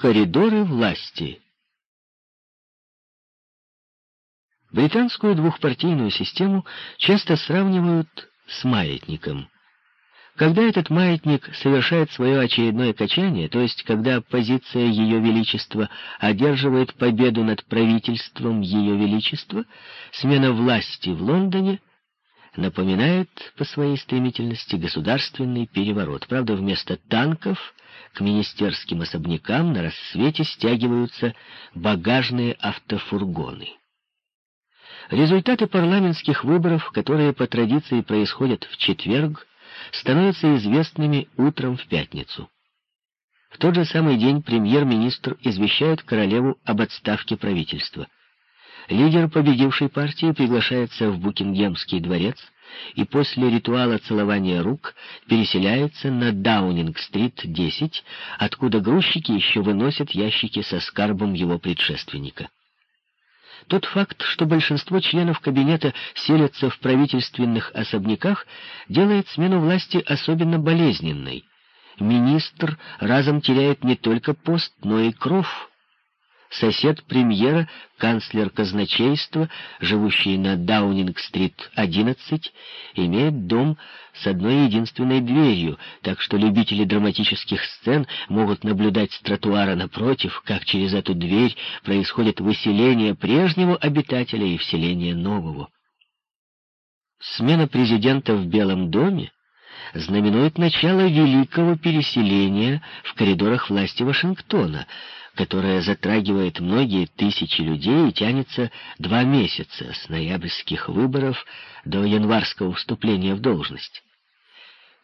Коридоры власти. Британскую двухпартийную систему часто сравнивают с маятником. Когда этот маятник совершает свое очередное качание, то есть когда позиция Ее Величества одерживает победу над правительством Ее Величества, смена власти в Лондоне напоминает по своей стремительности государственный переворот. Правда, вместо танков к министерским особнякам на рассвете стягиваются багажные автофургоны. Результаты парламентских выборов, которые по традиции происходят в четверг, становятся известными утром в пятницу. В тот же самый день премьер-министр извещает королеву об отставке правительства. Лидер победившей партии приглашается в Букингемский дворец и после ритуала целования рук переселяется на Даунинг-стрит, 10, откуда грузчики еще выносят ящики со скарбом его предшественника. Тот факт, что большинство членов кабинета селятся в правительственных особняках, делает смену власти особенно болезненной. Министр разом теряет не только пост, но и кров. Сосед премьера, канцлер казначейства, живущий на Даунинг-стрит 11, имеет дом с одной единственной дверью, так что любители драматических сцен могут наблюдать с тротуара напротив, как через эту дверь происходит выселение прежнего обитателя и вселение нового. Смена президента в Белом доме знаменует начало великого переселения в коридорах власти Вашингтона — которая затрагивает многие тысячи людей и тянется два месяца с ноябрьских выборов до январского вступления в должность.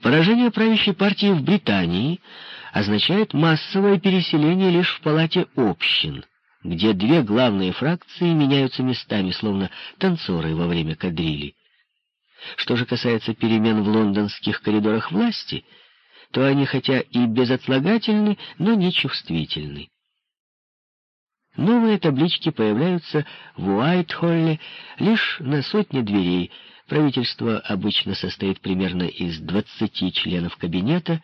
Поражение правящей партии в Британии означает массовое переселение лишь в палате общин, где две главные фракции меняются местами, словно танцоры во время кадрили. Что же касается перемен в лондонских коридорах власти, то они хотя и безотлагательны, но не чувствительны. Новые таблички появляются в Уайт-Холле лишь на сотне дверей. Правительство обычно состоит примерно из 20 членов кабинета,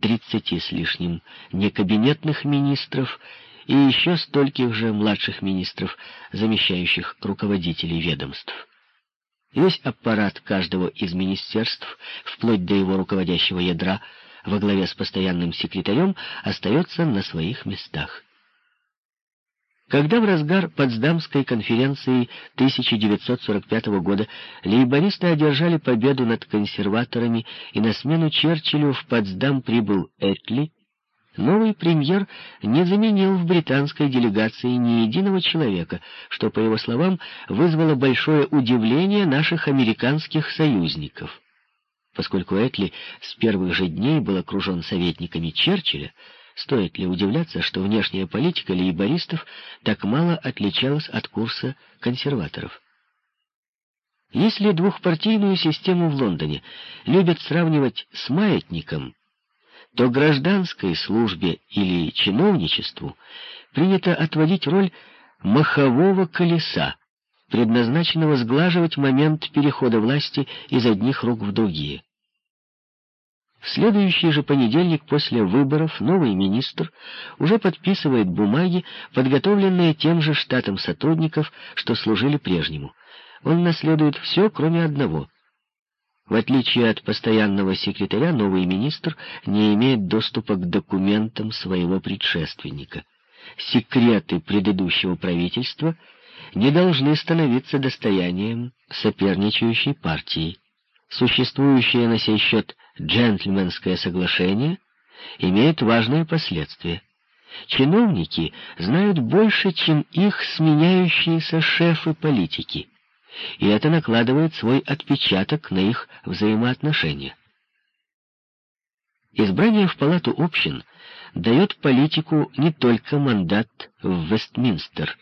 30 с лишним некабинетных министров и еще стольких же младших министров, замещающих руководителей ведомств. Весь аппарат каждого из министерств, вплоть до его руководящего ядра, во главе с постоянным секретарем, остается на своих местах. Когда в разгар Потсдамской конференции 1945 года лейбористы одержали победу над консерваторами и на смену Черчиллю в Потсдам прибыл Этли, новый премьер не заменил в британской делегации ни единого человека, что, по его словам, вызвало большое удивление наших американских союзников. Поскольку Этли с первых же дней был окружен советниками Черчилля, Стоит ли удивляться, что внешняя политика лейбористов так мало отличалась от курса консерваторов? Если двухпартийную систему в Лондоне любят сравнивать с маятником, то гражданской службе или чиновничеству принято отводить роль махового колеса, предназначенного сглаживать момент перехода власти из одних рук в другие. В следующий же понедельник после выборов новый министр уже подписывает бумаги, подготовленные тем же штатом сотрудников, что служили прежнему. Он наследует все, кроме одного. В отличие от постоянного секретаря, новый министр не имеет доступа к документам своего предшественника. Секреты предыдущего правительства не должны становиться достоянием соперничающей партии. Существующее на сей счет джентльменское соглашение имеет важные последствия. Чиновники знают больше, чем их сменяющиеся шефы политики, и это накладывает свой отпечаток на их взаимоотношения. Избрание в палату общин дает политику не только мандат в Вестминстер,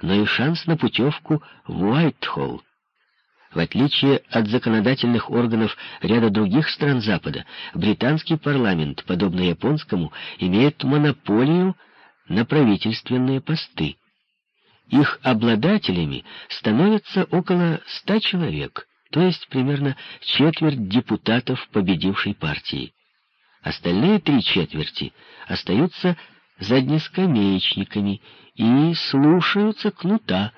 но и шанс на путевку в Уайтхолл, в отличие от законодательных органов ряда других стран Запада, британский парламент, подобно японскому, имеет монополию на правительственные посты. Их обладателями становятся около ста человек, то есть примерно четверть депутатов победившей партии. Остальные три четверти остаются заднескамеечниками и слушаются кнута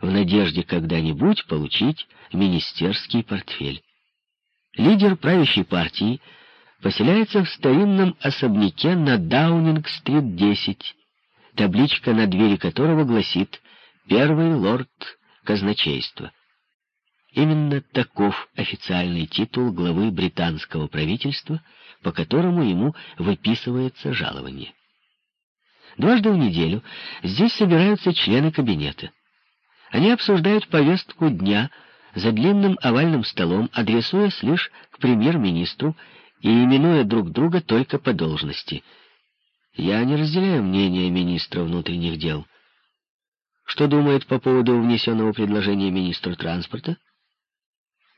в надежде когда-нибудь получить министерский портфель. Лидер правящей партии поселяется в старинном особняке на Даунинг-стрит 10, табличка на двери которого гласит «Первый лорд казначейства». Именно таков официальный титул главы британского правительства, по которому ему выписывается жалование. Дважды в неделю здесь собираются члены кабинета. Они обсуждают повестку дня за длинным овальным столом, адресуясь лишь к премьер-министру и именуя друг друга только по должности. Я не разделяю мнение министра внутренних дел. Что думает по поводу внесенного предложения министр транспорта?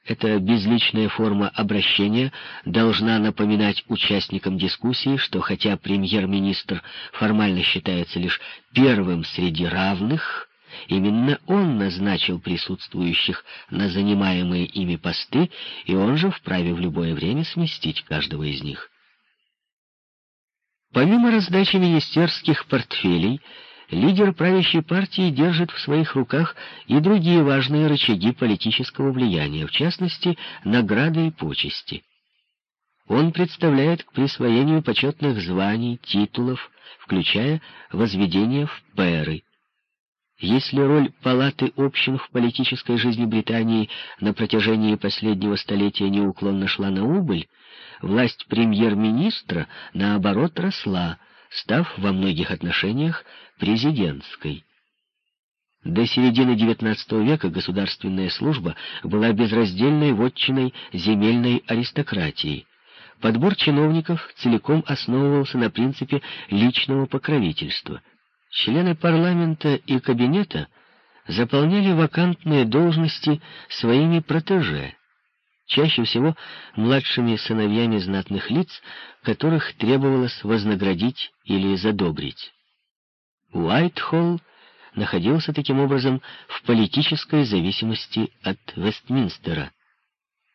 Эта безличная форма обращения должна напоминать участникам дискуссии, что хотя премьер-министр формально считается лишь первым среди равных, именно он назначил присутствующих на занимаемые ими посты, и он же вправе в любое время сместить каждого из них. Помимо раздачи министерских портфелей, лидер правящей партии держит в своих руках и другие важные рычаги политического влияния, в частности, награды и почести. Он представляет к присвоению почетных званий, титулов, включая возведение в пэры. Если роль палаты общин в политической жизни Британии на протяжении последнего столетия неуклонно шла на убыль, власть премьер-министра, наоборот, росла, став во многих отношениях президентской. До середины XIX века государственная служба была безраздельной вотчиной земельной аристократии. Подбор чиновников целиком основывался на принципе личного покровительства. Члены парламента и кабинета заполняли вакантные должности своими протеже, чаще всего младшими сыновьями знатных лиц, которых требовалось вознаградить или задобрить. Уайтхолл находился таким образом в политической зависимости от Вестминстера.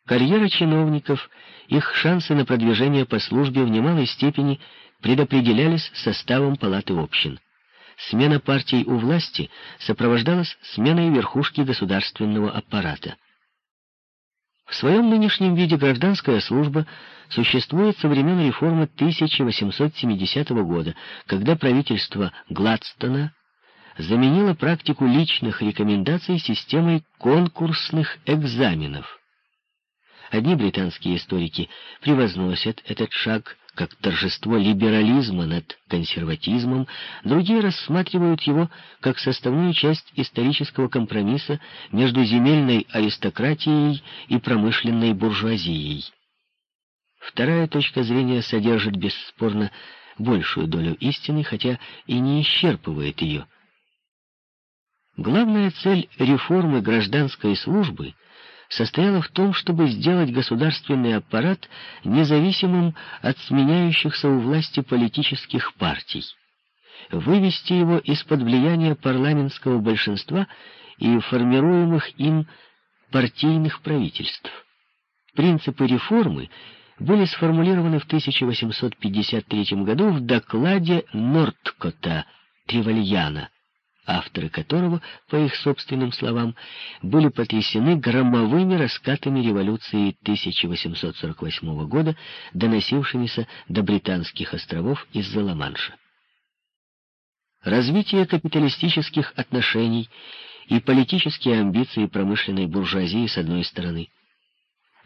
Карьера чиновников, их шансы на продвижение по службе в немалой степени предопределялись составом палаты общин. Смена партий у власти сопровождалась сменой верхушки государственного аппарата. В своем нынешнем виде гражданская служба существует со времен реформы 1870 года, когда правительство Гладстона заменило практику личных рекомендаций системой конкурсных экзаменов. Одни британские историки превозносят этот шаг как торжество либерализма над консерватизмом, другие рассматривают его как составную часть исторического компромисса между земельной аристократией и промышленной буржуазией. Вторая точка зрения содержит бесспорно большую долю истины, хотя и не исчерпывает ее. Главная цель реформы гражданской службы — состояла в том, чтобы сделать государственный аппарат независимым от сменяющихся у власти политических партий, вывести его из-под влияния парламентского большинства и формируемых им партийных правительств. Принципы реформы были сформулированы в 1853 году в докладе Норткота Тревальяна авторы которого, по их собственным словам, были потрясены громовыми раскатами революции 1848 года, доносившимися до британских островов из-за Ла-Манша. Развитие капиталистических отношений и политические амбиции промышленной буржуазии с одной стороны –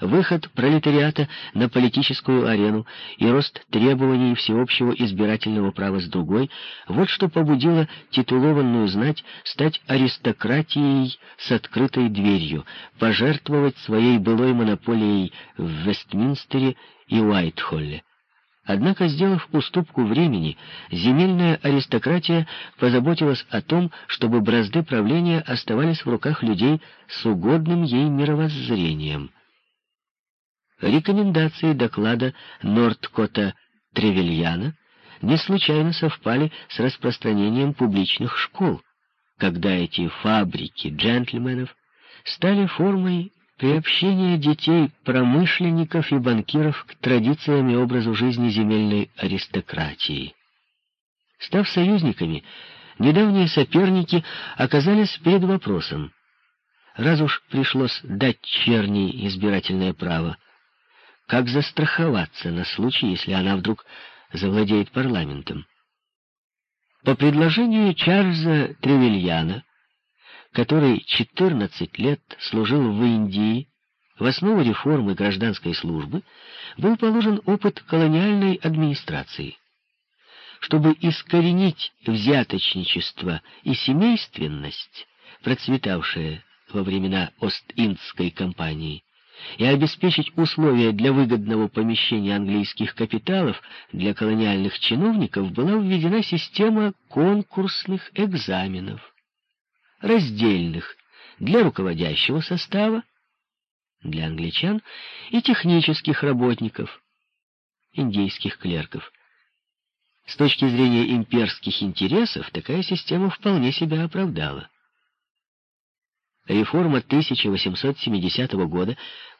выход пролетариата на политическую арену и рост требований всеобщего избирательного права с другой, вот что побудило титулованную знать стать аристократией с открытой дверью, пожертвовать своей былой монополией в Вестминстере и Уайтхолле. Однако, сделав уступку времени, земельная аристократия позаботилась о том, чтобы бразды правления оставались в руках людей с угодным ей мировоззрением — Рекомендации доклада Нордкота Тревельяна не случайно совпали с распространением публичных школ, когда эти фабрики джентльменов стали формой приобщения детей промышленников и банкиров к традициям и образу жизни земельной аристократии. Став союзниками, недавние соперники оказались перед вопросом. Раз уж пришлось дать черни избирательное право, как застраховаться на случай, если она вдруг завладеет парламентом? По предложению Чарльза Тревельяна, который 14 лет служил в Индии, в основу реформы гражданской службы был положен опыт колониальной администрации чтобы искоренить взяточничество и семейственность, процветавшие во времена Ост-Индской компании, и обеспечить условия для выгодного помещения английских капиталов для колониальных чиновников, была введена система конкурсных экзаменов, раздельных для руководящего состава, для англичан и технических работников, индейских клерков. С точки зрения имперских интересов, такая система вполне себя оправдала. Реформа 1870 года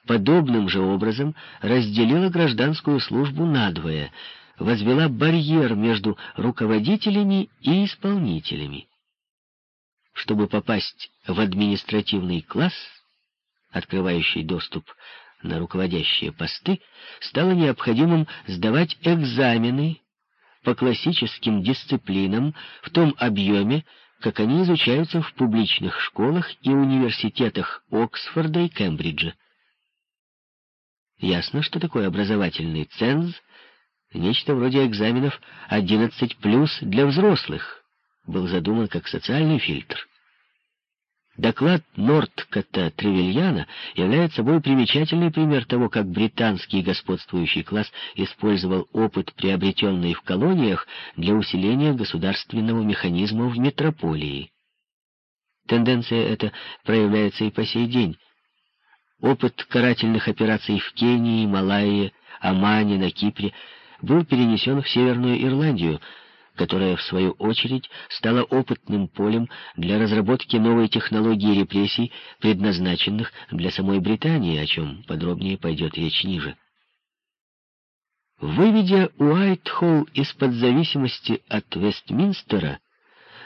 подобным же образом разделила гражданскую службу надвое, возвела барьер между руководителями и исполнителями. Чтобы попасть в административный класс, открывающий доступ на руководящие посты, стало необходимым сдавать экзамены по классическим дисциплинам в том объеме, как они изучаются в публичных школах и университетах Оксфорда и Кембриджа. Ясно, что такое образовательный ценз — нечто вроде экзаменов 11+, для взрослых, был задуман как социальный фильтр. Доклад Нордкота Тревельяна является собой примечательный пример того, как британский господствующий класс использовал опыт, приобретенный в колониях, для усиления государственного механизма в метрополии. Тенденция эта проявляется и по сей день. Опыт карательных операций в Кении, Малайи, Омане, на Кипре был перенесен в Северную Ирландию — которая, в свою очередь, стала опытным полем для разработки новой технологии репрессий, предназначенных для самой Британии, о чем подробнее пойдет речь ниже. Выведя Уайтхолл из-под зависимости от Вестминстера,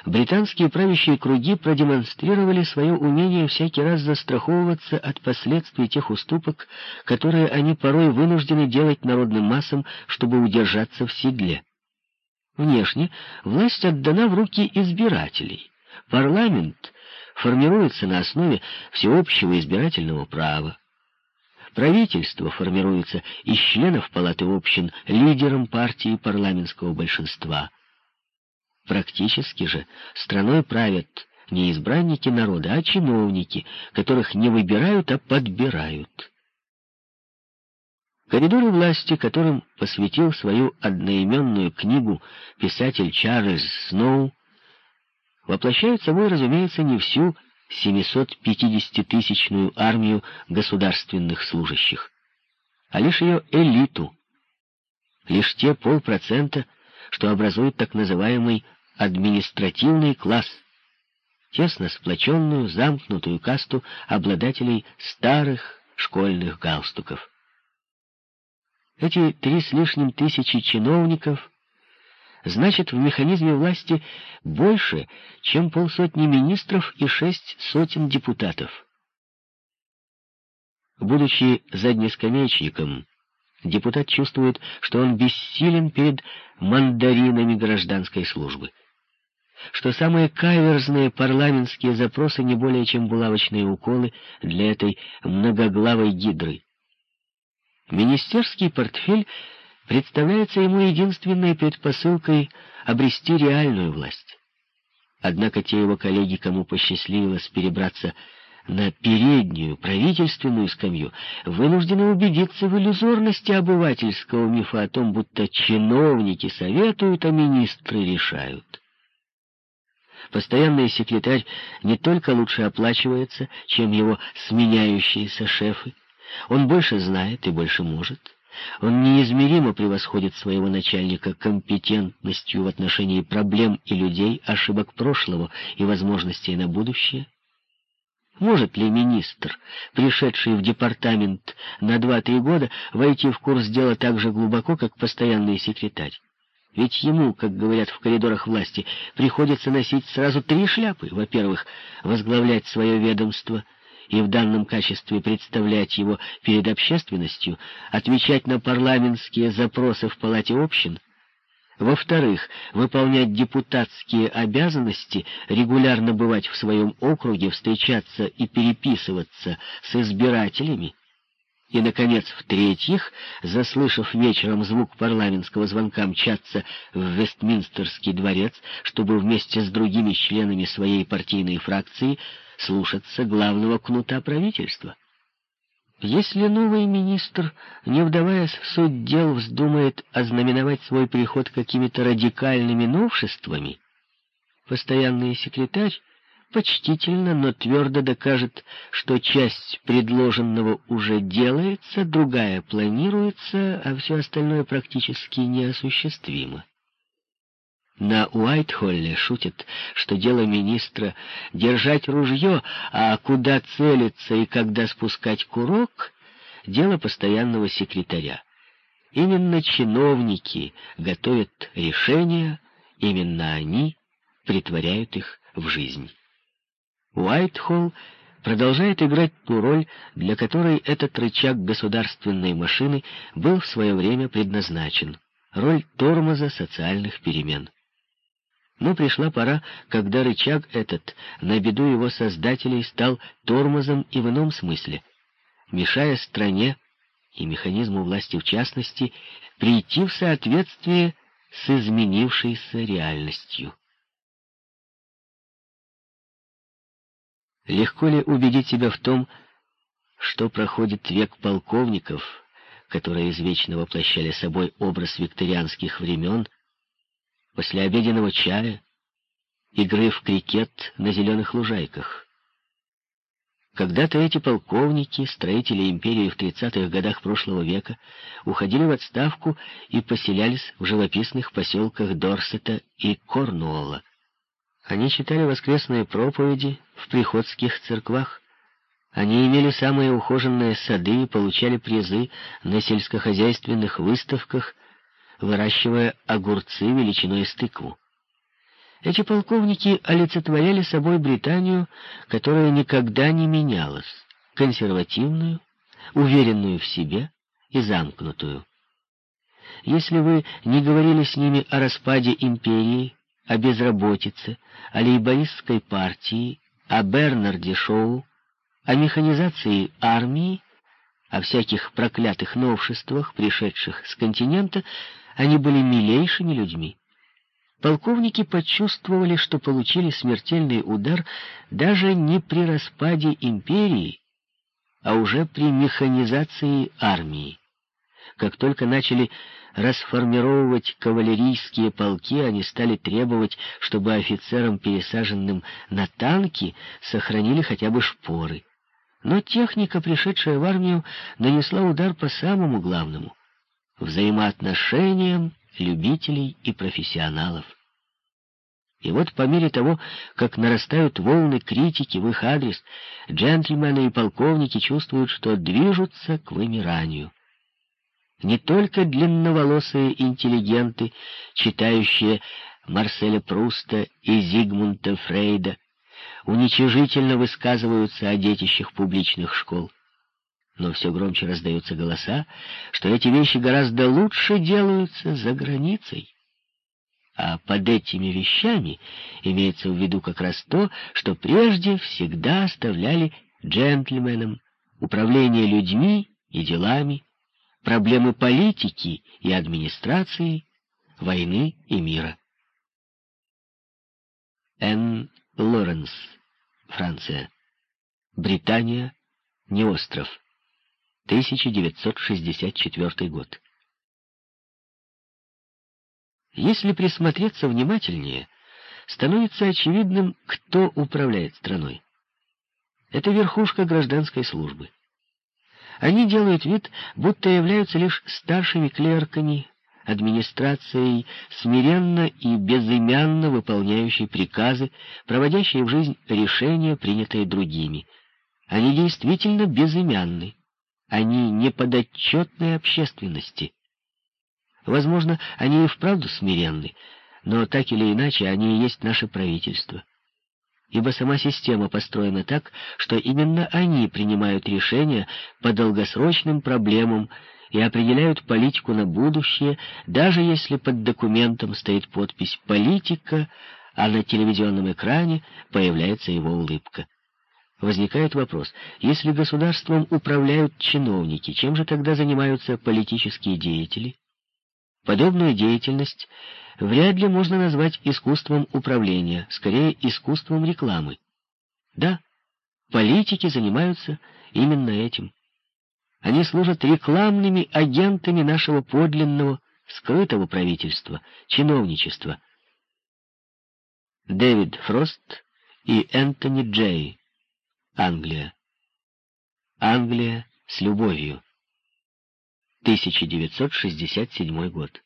британские правящие круги продемонстрировали свое умение всякий раз застраховываться от последствий тех уступок, которые они порой вынуждены делать народным массам, чтобы удержаться в седле. Внешне власть отдана в руки избирателей. Парламент формируется на основе всеобщего избирательного права. Правительство формируется из членов палаты общин лидером партии парламентского большинства. Практически же страной правят не избранники народа, а чиновники, которых не выбирают, а подбирают. Коридоры власти, которым посвятил свою одноименную книгу писатель Чарльз Сноу, воплощают собой, разумеется, не всю 750-тысячную армию государственных служащих, а лишь ее элиту, лишь те полпроцента, что образуют так называемый административный класс, тесно сплоченную, замкнутую касту обладателей старых школьных галстуков. Эти три с лишним тысячи чиновников значат в механизме власти больше, чем полсотни министров и шесть сотен депутатов. Будучи заднескамеечником, депутат чувствует, что он бессилен перед мандаринами гражданской службы, что самые каверзные парламентские запросы не более чем булавочные уколы для этой многоглавой гидры. Министерский портфель представляется ему единственной предпосылкой обрести реальную власть. Однако те его коллеги, кому посчастливилось перебраться на переднюю правительственную скамью, вынуждены убедиться в иллюзорности обывательского мифа о том, будто чиновники советуют, а министры решают. Постоянный секретарь не только лучше оплачивается, чем его сменяющиеся шефы, он больше знает и больше может. Он неизмеримо превосходит своего начальника компетентностью в отношении проблем и людей, ошибок прошлого и возможностей на будущее. Может ли министр, пришедший в департамент на два-три года, войти в курс дела так же глубоко, как постоянный секретарь? Ведь ему, как говорят в коридорах власти, приходится носить сразу три шляпы. Во-первых, возглавлять свое ведомство и в данном качестве представлять его перед общественностью, отвечать на парламентские запросы в Палате общин. Во-вторых, выполнять депутатские обязанности, регулярно бывать в своем округе, встречаться и переписываться с избирателями. И, наконец, в-третьих, заслышав вечером звук парламентского звонка мчаться в Вестминстерский дворец, чтобы вместе с другими членами своей партийной фракции слушаться главного кнута правительства. Если новый министр, не вдаваясь в суть дел, вздумает ознаменовать свой приход какими-то радикальными новшествами, постоянный секретарь почтительно, но твердо докажет, что часть предложенного уже делается, другая планируется, а все остальное практически неосуществимо. На Уайтхолле шутят, что дело министра — держать ружье, а куда целиться и когда спускать курок — дело постоянного секретаря. Именно чиновники готовят решения, именно они притворяют их в жизнь. Уайтхолл продолжает играть ту роль, для которой этот рычаг государственной машины был в свое время предназначен, роль тормоза социальных перемен. Но пришла пора, когда рычаг этот, на беду его создателей, стал тормозом и в ином смысле, мешая стране и механизму власти в частности прийти в соответствие с изменившейся реальностью. Легко ли убедить себя в том, что проходит век полковников, которые извечно воплощали собой образ викторианских времен, после обеденного чая, игры в крикет на зеленых лужайках? Когда-то эти полковники, строители империи в 30-х годах прошлого века, уходили в отставку и поселялись в живописных поселках Дорсета и Корнуолла. Они читали воскресные проповеди в приходских церквах. Они имели самые ухоженные сады и получали призы на сельскохозяйственных выставках, выращивая огурцы величиной с тыкву. Эти полковники олицетворяли собой Британию, которая никогда не менялась, консервативную, уверенную в себе и замкнутую. Если вы не говорили с ними о распаде империи, о безработице, о лейбористской партии, о Бернарде Шоу, о механизации армии, о всяких проклятых новшествах, пришедших с континента, они были милейшими людьми. Полковники почувствовали, что получили смертельный удар даже не при распаде империи, а уже при механизации армии. Как только начали расформировывать кавалерийские полки, они стали требовать, чтобы офицерам, пересаженным на танки, сохранили хотя бы шпоры. Но техника, пришедшая в армию, нанесла удар по самому главному — взаимоотношениям любителей и профессионалов. И вот по мере того, как нарастают волны критики в их адрес, джентльмены и полковники чувствуют, что движутся к вымиранию не только длинноволосые интеллигенты, читающие Марселя Пруста и Зигмунда Фрейда, уничижительно высказываются о детищах публичных школ. Но все громче раздаются голоса, что эти вещи гораздо лучше делаются за границей. А под этими вещами имеется в виду как раз то, что прежде всегда оставляли джентльменам управление людьми и делами, проблемы политики и администрации, войны и мира. Н. Лоренс, Франция. Британия, не остров. 1964 год. Если присмотреться внимательнее, становится очевидным, кто управляет страной. Это верхушка гражданской службы. Они делают вид, будто являются лишь старшими клерками, администрацией, смиренно и безымянно выполняющей приказы, проводящей в жизнь решения, принятые другими. Они действительно безымянны. Они не подотчетны общественности. Возможно, они и вправду смиренны, но так или иначе они и есть наше правительство. Ибо сама система построена так, что именно они принимают решения по долгосрочным проблемам и определяют политику на будущее, даже если под документом стоит подпись «Политика», а на телевизионном экране появляется его улыбка. Возникает вопрос, если государством управляют чиновники, чем же тогда занимаются политические деятели? Подобную деятельность вряд ли можно назвать искусством управления, скорее искусством рекламы. Да, политики занимаются именно этим. Они служат рекламными агентами нашего подлинного, скрытого правительства, чиновничества. Дэвид Фрост и Энтони Джей. Англия. Англия с любовью. 1967 год.